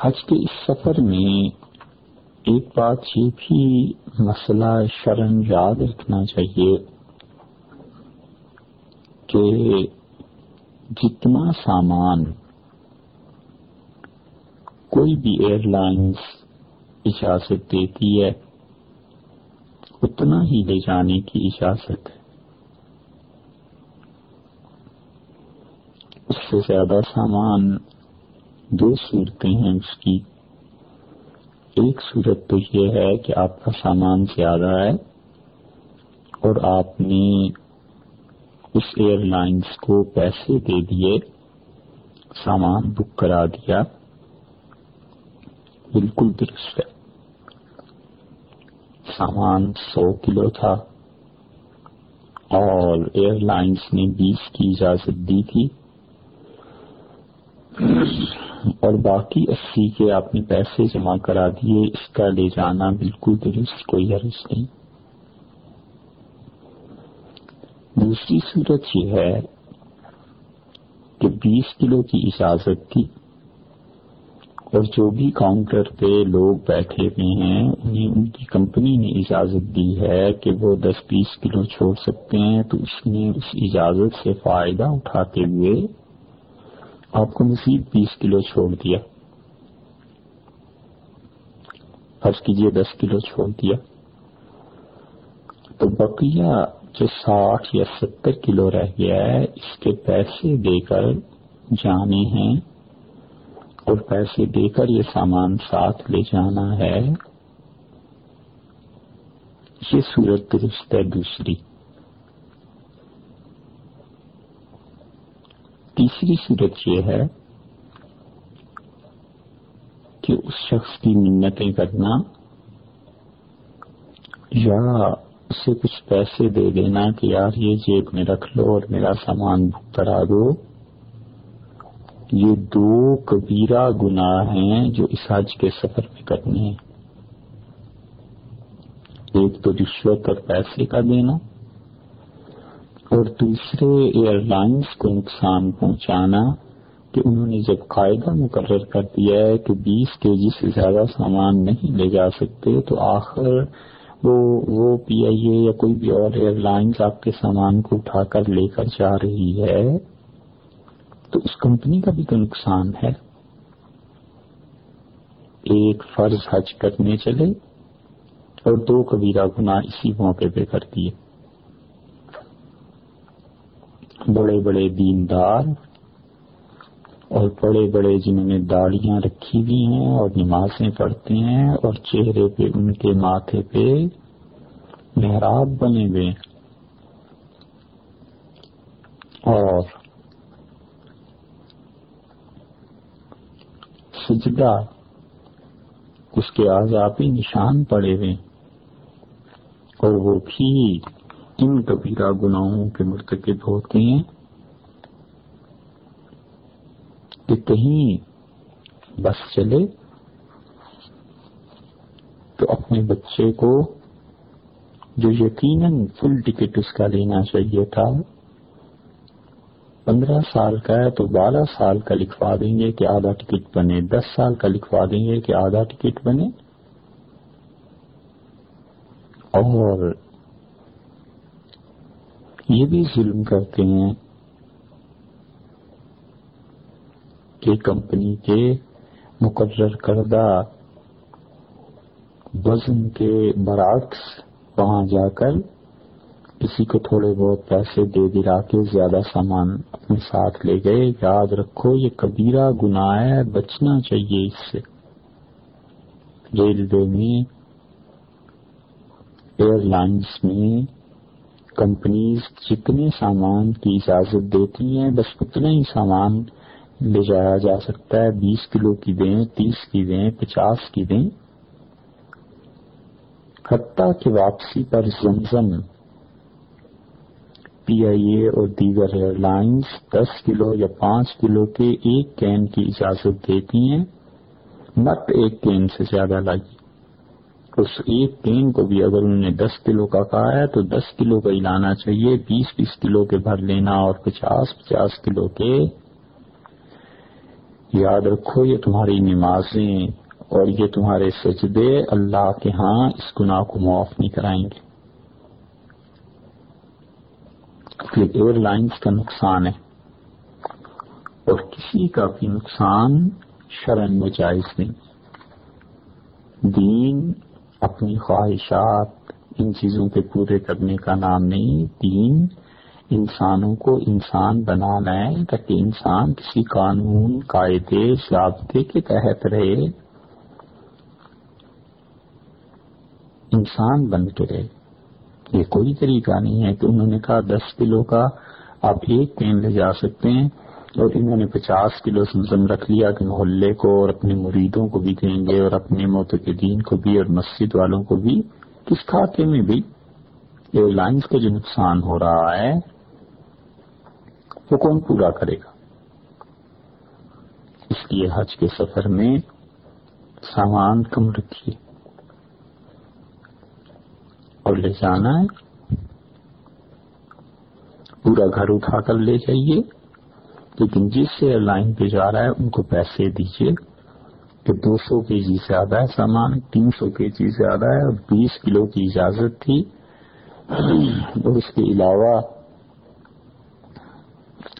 حج کے اس سفر میں ایک بات یہ بھی مسئلہ شرن یاد رکھنا چاہیے کہ جتنا سامان کوئی بھی ایئر لائنس اجازت دیتی ہے، اتنا ہی لے جانے کی اجازت ہے۔ اس سے زیادہ سامان دو صورتیں ہیں اس کی۔ ایک صورت تو یہ ہے کہ آپ کا سامان زیادہ ہے اور آپ نے اس ایئر لائنس کو پیسے دے دیے، سامان بک کرا دیا۔ بالکل درست ہے۔ سامان سو کلو تھا اور ایئر لائنس نے بیس کی اجازت دی تھی۔ اور باقی اسی کے آپ نے پیسے جمع کرا دیے، اس کا لے جانا بالکل درست، کوئی عرض نہیں۔ دوسری صورت یہ ہے کہ بیس کلو کی اجازت تھی اور جو بھی کاؤنٹر پہ لوگ بیٹھے ہوئے ہیں، انہیں ان کی کمپنی نے اجازت دی ہے کہ وہ دس بیس کلو چھوڑ سکتے ہیں۔ تو اس نے اس اجازت سے فائدہ اٹھاتے ہوئے آپ کو مزید بیس کلو چھوڑ دیا۔ فرض کیجیے دس کلو چھوڑ دیا۔ تو بقیہ جو ساٹھ یا ستر کلو رہ گیا ہے، اس کے پیسے دے کر جانے ہیں۔ اور پیسے دے کر یہ سامان ساتھ لے جانا ہے۔ یہ صورت درست ہے دوسری۔ تیسری صورت یہ ہے کہ اس شخص کی منتیں کرنا یا اسے کچھ پیسے دے دینا کہ یار یہ جیب میں رکھ لو اور میرا سامان بک کرا دو یہ دو کبیرہ گناہ ہیں جو اس حج کے سفر میں کرنے ہیں۔ ایک تو رشوت اور پیسے کا دینا۔ اور دوسرے ایئر لائنس کو نقصان پہنچانا کہ انہوں نے جب قاعدہ مقرر کر دیا ہے کہ بیس کے جی سے زیادہ سامان نہیں لے جا سکتے، تو آخر وہ وہ پی آئی اے یا کوئی بھی اور ایئر لائنس آپ کے سامان کو اٹھا کر لے کر جا رہی ہے، تو اس کمپنی کا بھی تو نقصان ہے۔ ایک فرض حج کرنے چلے اور دو کبیرہ گناہ اسی موقع پہ کر دیے۔ بڑے بڑے دیندار اور بڑے بڑے جنہوں نے داڑیاں رکھی ہوئی ہیں اور نمازیں پڑھتے ہیں اور چہرے پہ، ان کے ماتھے پہ محراب بنے ہوئے اور سجدہ اس کے آزادی نشان پڑے ہوئے اور وہ بھی ان کبیرہ گناہوں کے مرتکب ہوتے ہیں کہ کہیں بس چلے تو اپنے بچے کو جو یقیناً فل ٹکٹ اس کا لینا چاہیے تھا، پندرہ سال کا ہے تو بارہ سال کا لکھوا دیں گے کہ آدھا ٹکٹ بنے، دس سال کا لکھوا دیں گے کہ آدھا ٹکٹ بنے۔ اور یہ بھی ظلم کرتے ہیں کہ کمپنی کے مقرر کردہ وزن کے برعکس وہاں جا کر کسی کو تھوڑے بہت پیسے دے دلا کے زیادہ سامان اپنے ساتھ لے گئے۔ یاد رکھو، یہ کبیرہ گناہ ہے، بچنا چاہیے اس سے۔ ریلوے میں، ایئر لائنس میں کمپنیز جتنے سامان کی اجازت دیتی ہیں، بس اتنا ہی سامان لے جایا جا سکتا ہے۔ بیس کلو کی دیں، تیس کی دیں، پچاس کی دیں۔ حتیٰ کہ واپسی پر زمزم۔ پی آئی اے اور دیگر ایئر لائنس دس کلو یا پانچ کلو کے ایک کین کی اجازت دیتی ہیں۔ مت ایک کین سے زیادہ لائیے۔ اس ایک کین کو بھی اگر انہوں نے دس کلو کا کہا ہے تو دس کلو کا ہی لانا چاہیے، بیس بیس کلو کے بھر لینا اور پچاس پچاس کلو کے۔ یاد رکھو، یہ تمہاری نمازیں اور یہ تمہارے سجدے اللہ کے ہاں اس گناہ کو معاف نہیں کرائیں گے۔ ایئر لائنز کا نقصان ہے۔ اور کسی کا بھی نقصان شرن میں جائز نہیں۔ دین اپنی خواہشات ان چیزوں کے پورے کرنے کا نام نہیں دین انسانوں کو انسان بنانا ہے تاکہ انسان کسی قانون، قاعدے، ضابطے کے تحت رہے۔ انسان بن کے رہے یہ کوئی طریقہ نہیں ہے کہ انہوں نے کہا دس کلو کا آپ ایک پین لے جا سکتے ہیں۔ اور انہوں نے پچاس کلو سمزم رکھ لیا کہ محلے کو اور اپنے مریدوں کو بھی دیں گے اور اپنے موت کو بھی اور مسجد والوں کو بھی کس کھاتے میں بھی۔ ایئر لائنس کا جو نقصان ہو رہا ہے، وہ کون پورا کرے گا؟ اس لیے حج کے سفر میں سامان کم رکھیے۔ اور لے جانا ہے۔ پورا گھر اٹھا کر لے جائیے۔ لیکن جس ایئر لائن پہ جا رہا ہے، ان کو پیسے دیجیے کہ دو سو کے جی زیادہ ہے سامان، تین سو کے جی زیادہ ہے، اور بیس کلو کی اجازت تھی۔ اور اس کے علاوہ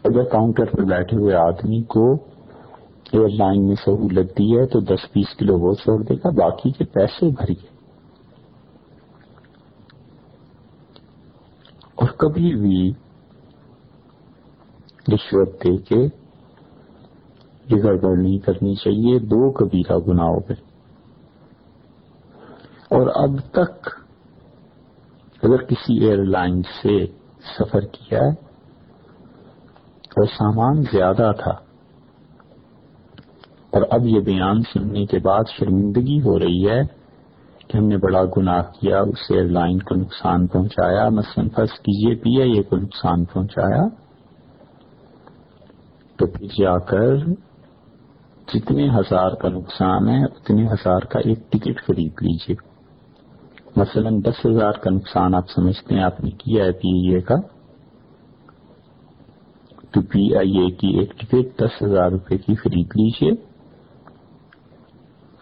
اگر کاؤنٹر پر بیٹھے ہوئے آدمی کو ایئر لائن میں سہولت دی ہے تو دس بیس کلو وہ چھوڑ دے گا، باقی کے پیسے بھریے۔ اور کبھی بھی رشوت دے کے یہ گڑبڑ نہیں کرنی چاہیے، دو کبیرہ گناہوں پہ اور اب تک اگر کسی ایئر لائن سے سفر کیا ہے اور سامان زیادہ تھا، اور اب یہ بیان سننے کے بعد شرمندگی ہو رہی ہے کہ ہم نے بڑا گناہ کیا، اس ایئر لائن کو نقصان پہنچایا، مثلاً فرض کیجیے پی آئی اے کو نقصان پہنچایا۔ تو پھر جا کر جتنے ہزار کا نقصان ہے، اتنے ہزار کا ایک ٹکٹ خرید لیجیے مثلا دس ہزار کا نقصان آپ سمجھتے ہیں، آپ نے کیا ہے پی اے کا؟ تو پی آئی اے کی ایک ٹکٹ دس ہزار روپے کی خرید لیجیے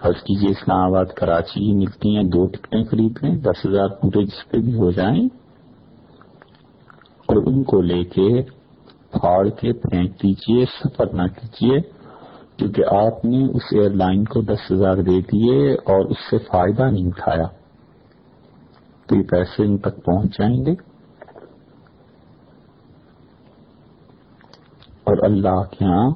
فرض کیجیے اسلام آباد، کراچی ملتی ہیں، دو ٹکٹیں خرید لیں، دس ہزار پورے جس پہ بھی ہو جائیں۔ اور ان کو لے کے پھاڑ کے پھینک دیجیے سفر نہ کیجیے کیونکہ آپ نے اس ایئر لائن کو دس ہزار دے دیے اور اس سے فائدہ نہیں اٹھایا۔ تو یہ پیسے ان تک پہنچ جائیں گے۔ اور اللہ کے ہاں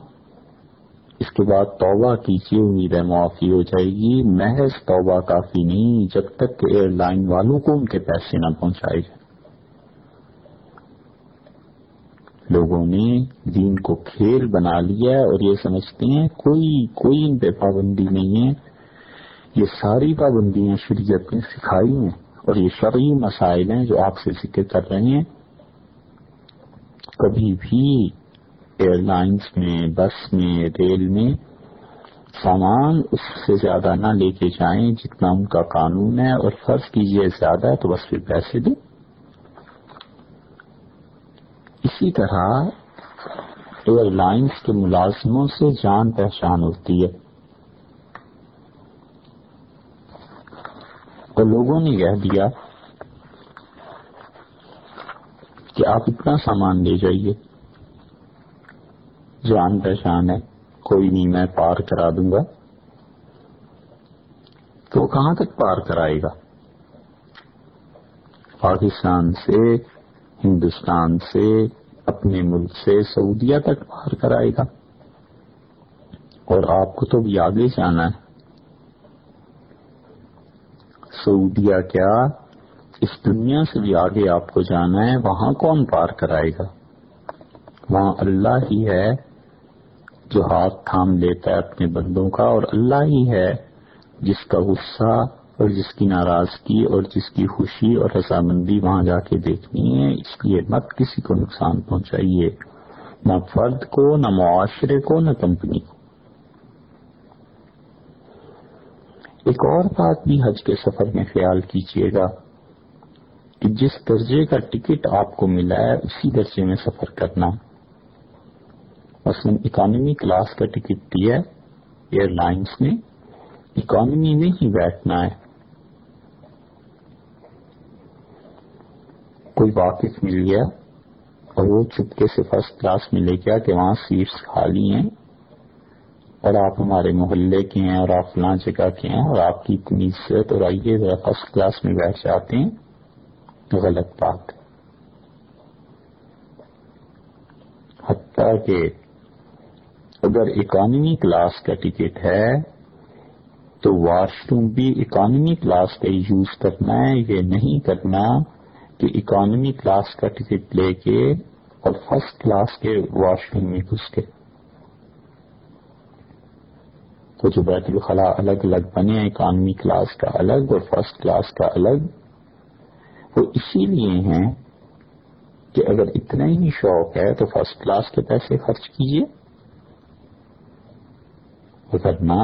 اس کے بعد توبہ کیجیے امید ہے معافی ہو جائے گی۔ محض توبہ کافی نہیں، جب تک کہ ایئر لائن والوں کو ان کے پیسے نہ پہنچائے جائیں۔ لوگوں نے دین کو کھیل بنا لیا ہے اور یہ سمجھتے ہیں کوئی کوئی ان پہ پابندی نہیں ہے۔ یہ ساری پابندیاں شریعت نے سکھائی ہیں اور یہ شرعی مسائل ہیں جو آپ سے ذکر کر رہے ہیں۔ کبھی بھی ایئر لائنس میں، بس میں، ریل میں سامان اس سے زیادہ نہ لے کے جائیں جتنا ان کا قانون ہے اور فرض کیجیے زیادہ ہے تو بس پھر پیسے دیں۔ اسی طرح ایئر لائنس کے ملازموں سے جان پہچان ہوتی ہے۔ اور لوگوں نے کہہ دیا کہ آپ اتنا سامان لے جائیے۔ جان پہچان ہے، کوئی نہیں، میں پار کرا دوں گا۔ تو کہاں تک پار کرائے گا؟ پاکستان سے، ہندوستان سے اپنے ملک سے سعودیہ تک باہر کرائے گا اور آپ کو تو بھی آگے جانا ہے۔ سعودیہ کیا اس دنیا سے بھی آگے آپ کو جانا ہے، وہاں کون پار کرائے گا؟ وہاں اللہ ہی ہے جو ہاتھ تھام لیتا ہے اپنے بندوں کا، اور اللہ ہی ہے جس کا غصہ اور جس کی ناراضگی اور جس کی خوشی اور رضامندی وہاں جا کے دیکھنی ہے، اس لیے مت کسی کو نقصان پہنچائیے۔ نہ فرد کو، نہ معاشرے کو، نہ کمپنی کو۔ ایک اور بات بھی حج کے سفر میں خیال کیجیے گا کہ جس درجے کا ٹکٹ آپ کو ملا ہے، اسی درجے میں سفر کرنا۔ مثلاً اکانومی کلاس کا ٹکٹ دیا ہے، ایئر لائنس نے اکانومی میں ہی بیٹھنا ہے۔ کوئی واقف مل گیا اور وہ چپکے سے فرسٹ کلاس میں لے گیا کہ وہاں سیٹس خالی ہیں اور آپ ہمارے محلے کے ہیں اور آپ فلاں جگہ کے ہیں اور آپ کی اتنی عزت اور آئیے ذرا فرسٹ کلاس میں بیٹھ جاتے ہیں، غلط بات۔ حتیٰ کہ اگر اکانومی کلاس کا ٹکٹ ہے، تو واش روم بھی اکانومی کلاس کا یوز کرنا ہے، یہ نہیں کرنا کہ اکانومی کلاس کا ٹکٹ لے کے اور فرسٹ کلاس کے واش روم میں گھس کے تو جو بیت الخلاء الگ الگ بنے اکانومی کلاس کا الگ اور فرسٹ کلاس کا الگ، وہ اسی لیے ہیں کہ اگر اتنا ہی شوق ہے تو فرسٹ کلاس کے پیسے خرچ کیجیے ورنہ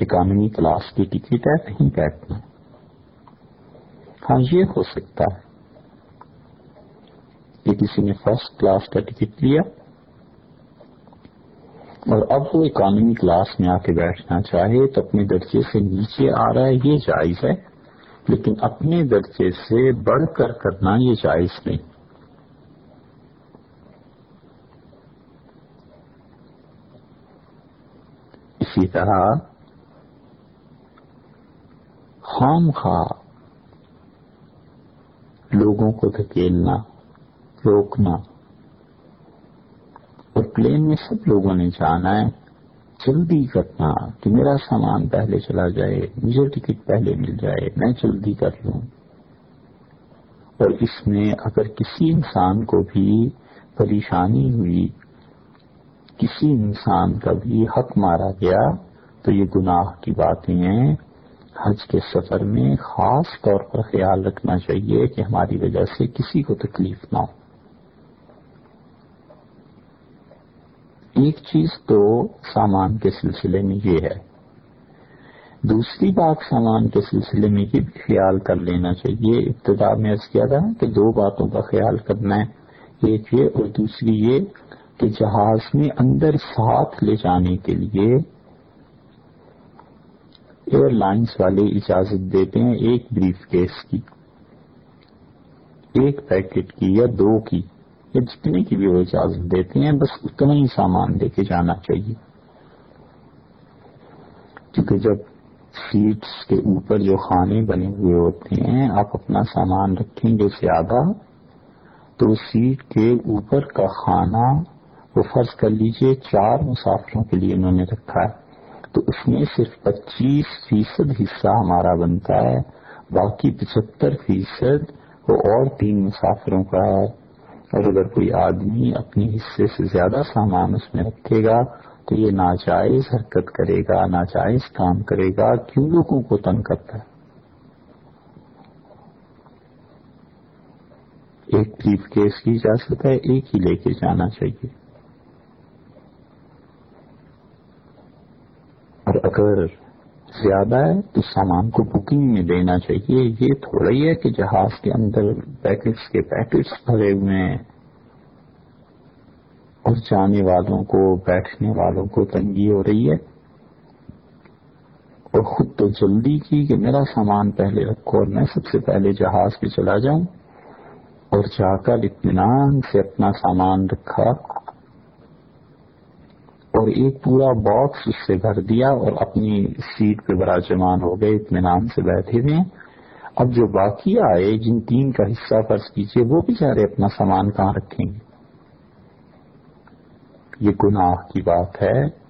اکانومی کلاس کی ٹکٹ ہے، کہیں بیٹھنا۔ ہاں یہ ہو سکتا ہے۔ کہ کسی نے فرسٹ کلاس کا ٹکٹ لیا۔ اور اب وہ اکانومی کلاس میں آ کے بیٹھنا چاہے تو اپنے درجے سے نیچے آ رہا ہے، یہ جائز ہے۔ لیکن اپنے درجے سے بڑھ کر کرنا یہ جائز نہیں۔ اسی طرح خام خواہ لوگوں کو دھکیلنا۔ روکنا۔ اور پلین میں سب لوگوں نے جانا ہے۔ جلدی کرنا کہ میرا سامان پہلے چلا جائے، مجھے ٹکٹ پہلے مل جائے، میں جلدی کر لوں۔ اور اس میں اگر کسی انسان کو بھی پریشانی ہوئی، کسی انسان کا بھی حق مارا گیا، تو یہ گناہ کی باتیں ہیں۔ حج کے سفر میں خاص طور پر خیال رکھنا چاہیے کہ ہماری وجہ سے کسی کو تکلیف نہ ہو۔ ایک چیز تو سامان کے سلسلے میں یہ ہے۔ دوسری بات سامان کے سلسلے میں یہ بھی خیال کر لینا چاہیے، ابتدا میں عرض کیا تھا کہ دو باتوں کا خیال کرنا ہے، ایک یہ اور دوسری یہ کہ جہاز میں اندر ساتھ لے جانے کے لیے ایئر لائنس والے اجازت دیتے ہیں ایک بریف کیس کی، ایک پیکٹ کی یا دو کی۔ یا جتنے کی بھی وہ اجازت دیتے ہیں، بس اتنا ہی سامان لے کے جانا چاہیے۔ کیونکہ جب سیٹس کے اوپر جو کھانے بنے ہوئے ہوتے ہیں، آپ اپنا سامان رکھیں گے زیادہ تو سیٹ کے اوپر کا کھانا وہ فرض کر لیجیے چار مسافروں کے لیے انہوں نے رکھا ہے۔ تو اس میں صرف پچیس فیصد حصہ ہمارا بنتا ہے، باقی پچہتر فیصد وہ اور تین مسافروں کا ہے۔ اور اگر کوئی آدمی اپنے حصے سے زیادہ سامان اس میں رکھے گا تو یہ ناجائز حرکت کرے گا، ناجائز کام کرے گا، کیوں لوگوں کو تنگ کرتا ہے؟ ایک بریف کیس کی اجازت ہے، ایک ہی لے کے جانا چاہیے۔ اور اگر زیادہ ہے، تو سامان کو بکنگ میں دینا چاہیے۔ یہ تھوڑا ہی ہے کہ جہاز کے اندر پیکٹس کے پیکٹس بھرے ہوئے ہیں۔ اور جانے والوں کو، بیٹھنے والوں کو تنگی ہو رہی ہے۔ اور خود تو جلدی کی کہ میرا سامان پہلے رکھو اور میں سب سے پہلے جہاز پہ چلا جاؤں۔ اور جا کر اطمینان سے اپنا سامان رکھا۔ اور ایک پورا باکس اس سے بھر دیا اور اپنی سیٹ پہ براجمان ہو گئے، اطمینان سے بیٹھے ہوئے۔ اب جو باقی آئے، جن تین کا حصہ فرض کیجیے وہ بھی اپنا سامان کہاں رکھیں گے؟ یہ گناہ کی بات ہے۔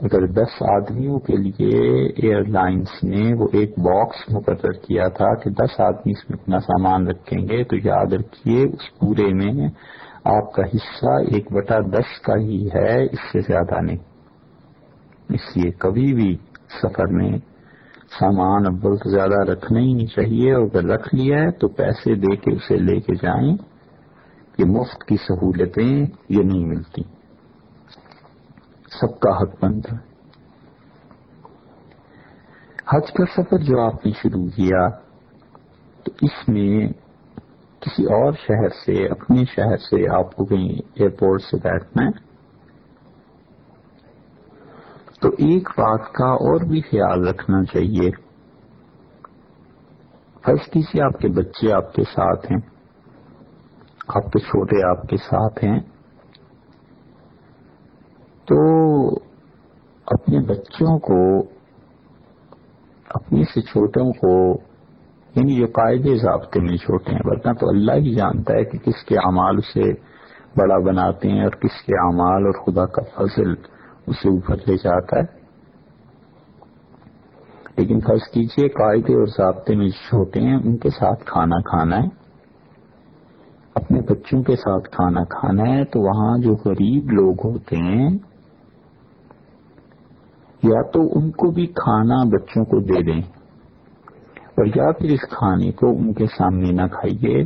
اگر دس آدمیوں کے لیے ایئر لائنس نے وہ ایک باکس مقرر کیا تھا کہ دس آدمی اس میں اپنا سامان رکھیں گے، تو یاد رکھیے، اس پورے میں آپ کا حصہ ایک بٹا دس کا ہی ہے، اس سے زیادہ نہیں۔ اس لیے کبھی بھی سفر میں سامان ابل تو زیادہ رکھنا ہی نہیں چاہیے، اور اگر رکھ لیا ہے تو پیسے دے کے اسے لے کے جائیں کہ مفت کی سہولتیں یہ نہیں ملتی۔ سب کا حق بند ہے۔ حج کا سفر جو آپ نے شروع کیا، تو اس میں کسی اور شہر سے اپنے شہر سے آپ کو کہیں ایئرپورٹ سے بیٹھنا ہے؟ تو ایک بات کا اور بھی خیال رکھنا چاہیے۔ فرض کسی آپ کے بچے آپ کے ساتھ ہیں۔ آپ کے چھوٹے آپ کے ساتھ ہیں۔ تو اپنے بچوں کو اپنے سے چھوٹوں کو یعنی جو قاعدے ضابطے میں چھوٹے ہیں۔ ورنہ تو اللہ ہی جانتا ہے کہ کس کے اعمال اسے بڑا بناتے ہیں اور کس کے اعمال اور خدا کا فضل اسے اوپر لے جاتا ہے۔ لیکن فرض کیجیے قاعدے اور ضابطے میں چھوٹے ہیں، ان کے ساتھ کھانا کھانا ہے۔ اپنے بچوں کے ساتھ کھانا کھانا ہے تو وہاں جو غریب لوگ ہوتے ہیں، یا تو ان کو بھی کھانا بچوں کو دے دیں۔ اور یا پھر اس کھانے کو ان کے سامنے نہ کھائیے۔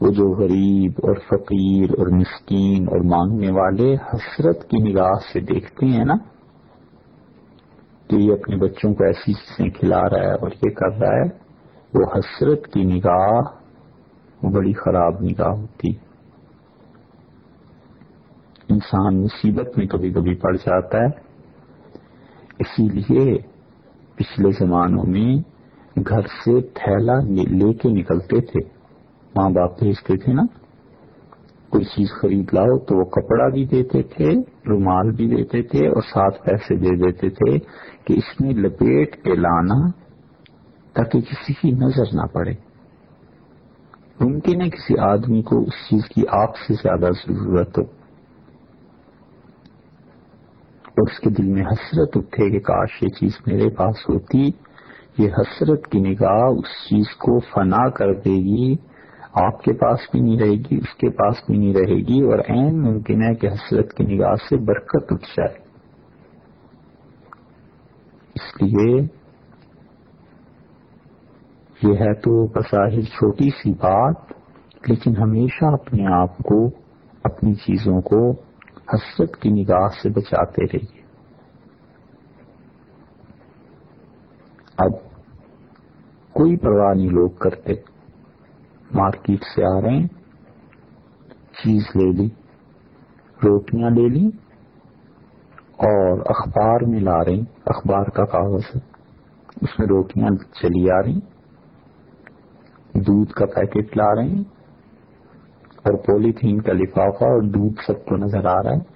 وہ جو غریب اور فقیر اور مسکین اور مانگنے والے حسرت کی نگاہ سے دیکھتے ہیں نا، کہ یہ اپنے بچوں کو ایسی چیزیں کھلا رہا ہے اور یہ کر رہا ہے، وہ حسرت کی نگاہ بڑی خراب نگاہ ہوتی۔ انسان مصیبت میں کبھی کبھی پڑ جاتا ہے۔ اسی لیے پچھلے زمانوں میں گھر سے تھیلا لے کے نکلتے تھے۔ ماں باپ بھیجتے تھے نا۔ کوئی چیز خرید لاؤ تو وہ کپڑا بھی دیتے تھے، رومال بھی دیتے تھے اور ساتھ پیسے دے دیتے تھے کہ اس میں لپیٹ کے لانا تاکہ کسی کی نظر نہ پڑے۔ ممکن ہے کسی آدمی کو اس چیز کی آپ سے زیادہ ضرورت ہو۔ اور اس کے دل میں حسرت اٹھے کہ کاش یہ چیز میرے پاس ہوتی۔ یہ حسرت کی نگاہ اس چیز کو فنا کر دے گی۔ آپ کے پاس بھی نہیں رہے گی، اس کے پاس بھی نہیں رہے گی اور عین ممکن ہے کہ حسرت کی نگاہ سے برکت اٹھ جائے۔ اس لیے یہ ہے تو بظاہر چھوٹی سی بات، لیکن ہمیشہ اپنے آپ کو، اپنی چیزوں کو حسرت کی نگاہ سے بچاتے رہیے۔ اب کوئی پرواہ نہیں، لوگ کرتے۔ مارکیٹ سے آ رہے ہیں، چیز لے لی، روٹیاں لے لی اور اخبار میں لا رہے اخبار کا کاغذ ہے۔ اس میں روٹیاں چلی آ رہی دودھ کا پیکٹ لا رہے ہیں اور پولیتھین کا لفافہ اور دودھ سب کو نظر آ رہا ہے۔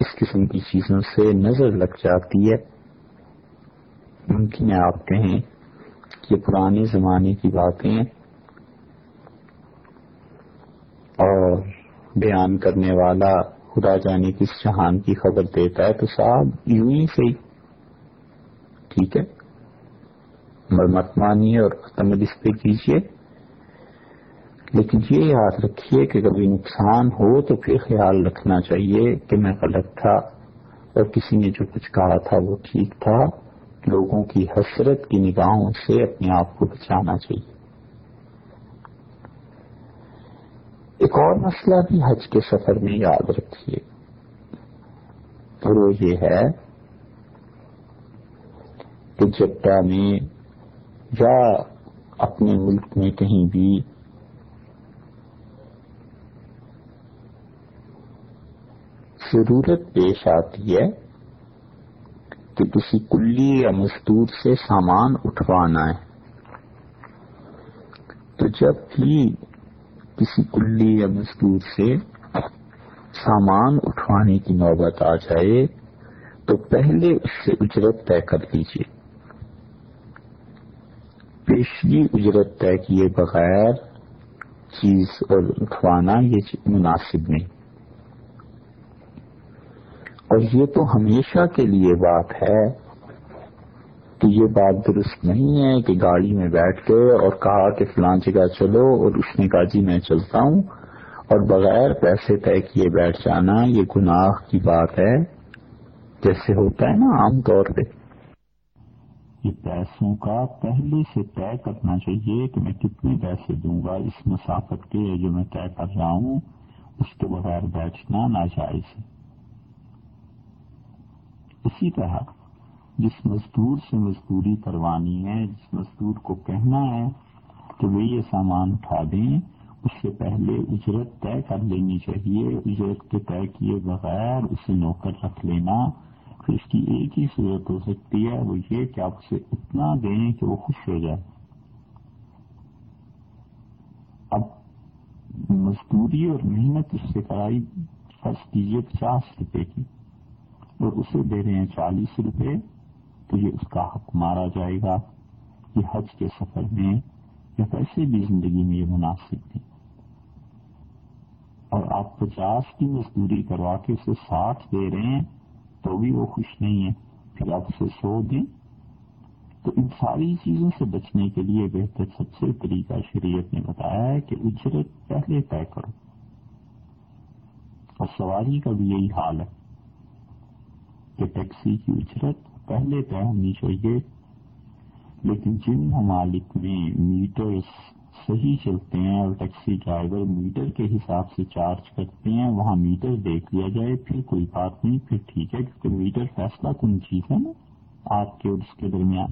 اس قسم کی چیزوں سے نظر لگ جاتی ہے۔ ممکن ہے آپ کہیں کہ پرانے زمانے کی باتیں اور بیان کرنے والا خدا جانے کس جہان کی خبر دیتا ہے تو صاحب یوں ہی صحیح۔ ٹھیک ہے؟ مت مانیے اور عمل اس پہ کیجیے لیکن یہ یاد رکھیے کہ کبھی نقصان ہو تو پھر خیال رکھنا چاہیے کہ میں غلط تھا اور کسی نے جو کچھ کہا تھا وہ ٹھیک تھا۔ لوگوں کی حسرت کی نگاہوں سے اپنے آپ کو بچانا چاہیے۔ ایک اور مسئلہ بھی حج کے سفر میں یاد رکھیے۔ اور وہ یہ ہے کہ جدہ میں یا اپنے ملک میں کہیں بھی ضرورت پیش آتی ہے کہ کسی کلی یا مزدور سے سامان اٹھوانا ہے۔ تو جب بھی کسی کلی یا مزدور سے سامان اٹھوانے کی نوبت آ جائے، تو پہلے اس سے اجرت طے کر لیجیے پیشگی اجرت طے کیے بغیر چیز اور اٹھوانا یہ مناسب نہیں۔ اور یہ تو ہمیشہ کے لیے بات ہے کہ یہ بات درست نہیں ہے کہ گاڑی میں بیٹھ کے اور کہا کہ فلاں جگہ چلو اور اس نے کہا جی میں چلتا ہوں اور بغیر پیسے طے کیے بیٹھ جانا یہ گناہ کی بات ہے جیسے ہوتا ہے نا عام طور پہ۔ یہ پیسوں کا پہلے سے طے کرنا چاہیے کہ میں کتنے پیسے دوں گا اس مسافت کے جو میں طے کر رہا ہوں، اس کے بغیر بیٹھنا ناجائز ہے۔ اسی طرح جس مزدور سے مزدوری کروانی ہے، جس مزدور کو کہنا ہے کہ وہ یہ سامان اٹھا دیں، اس سے پہلے اجرت طے کر لینی چاہیے۔ اجرت کے طے کیے بغیر اسے نوکر رکھ لینا۔ پھر اس کی ایک ہی صورت ہو سکتی ہے، وہ یہ کہ آپ اسے اتنا دیں کہ وہ خوش ہو جائے۔ اب مزدوری اور محنت اس سے کرائی فرض کیجیے پچاس روپے کی۔ اور اسے دے رہے ہیں چالیس روپے، تو یہ اس کا حق مارا جائے گا۔ یہ حج کے سفر میں یا ویسے بھی زندگی میں یہ مناسب نہیں۔ اور آپ پچاس کی مزدوری کروا کے اسے ساٹھ دے رہے ہیں، تو بھی وہ خوش نہیں ہے۔ پھر آپ اسے سو دیں۔ تو ان ساری چیزوں سے بچنے کے لیے بہتر سب سے طریقہ شریعت نے بتایا ہے کہ اجرت پہلے طے کرو۔ اور سواری کا بھی یہی حال ہے۔ کہ ٹیکسی کی اجرت پہلے طے ہونی چاہیے، لیکن جن ممالک میں میٹرز صحیح چلتے ہیں اور ٹیکسی ڈرائیور میٹر کے حساب سے چارج کرتے ہیں، وہاں میٹر دیکھ لیا جائے، پھر کوئی بات نہیں، پھر ٹھیک ہے، کیونکہ میٹر فیصلہ کن چیز ہے نا، آپ کے اور اس کے درمیان۔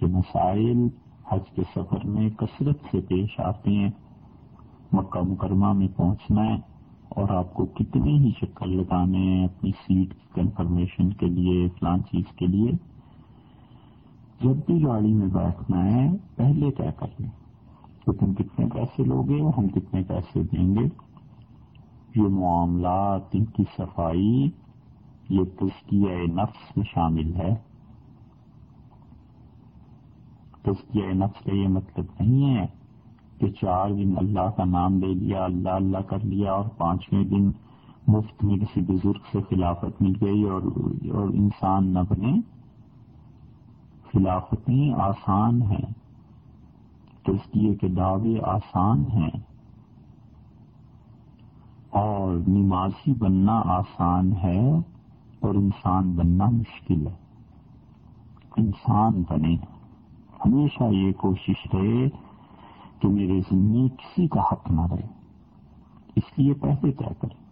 یہ مسائل حج کے سفر میں کثرت سے پیش آتے ہیں۔ مکہ مکرمہ میں پہنچنا ہے۔ اور آپ کو کتنے ہی چکر لگانے ہیں اپنی سیٹ کی کنفرمیشن کے لیے، فلان چیز کے لیے۔ جب بھی گاڑی میں بیٹھنا ہے، پہلے طے کر لیں تو تم کتنے پیسے لوگے ہم کتنے پیسے دیں گے۔ یہ معاملات، ان کی صفائی، یہ تزکیہ نفس میں شامل ہے۔ تزکیہ نفس کا یہ مطلب نہیں ہے کہ چار دن اللہ کا نام لے لیا اللہ اللہ کر لیا اور پانچویں دن مفت میں کسی بزرگ سے خلافت مل گئی اور اور انسان نہ بنے۔ خلافتیں آسان ہیں۔ تزکیے کے دعوے آسان ہیں۔ اور نمازی بننا آسان ہے اور انسان بننا مشکل ہے۔ انسان بنے۔ ہمیشہ یہ کوشش رہے تو میرے ذمے کسی کا حق نہ رہے اس لیے پیسے طے کریں۔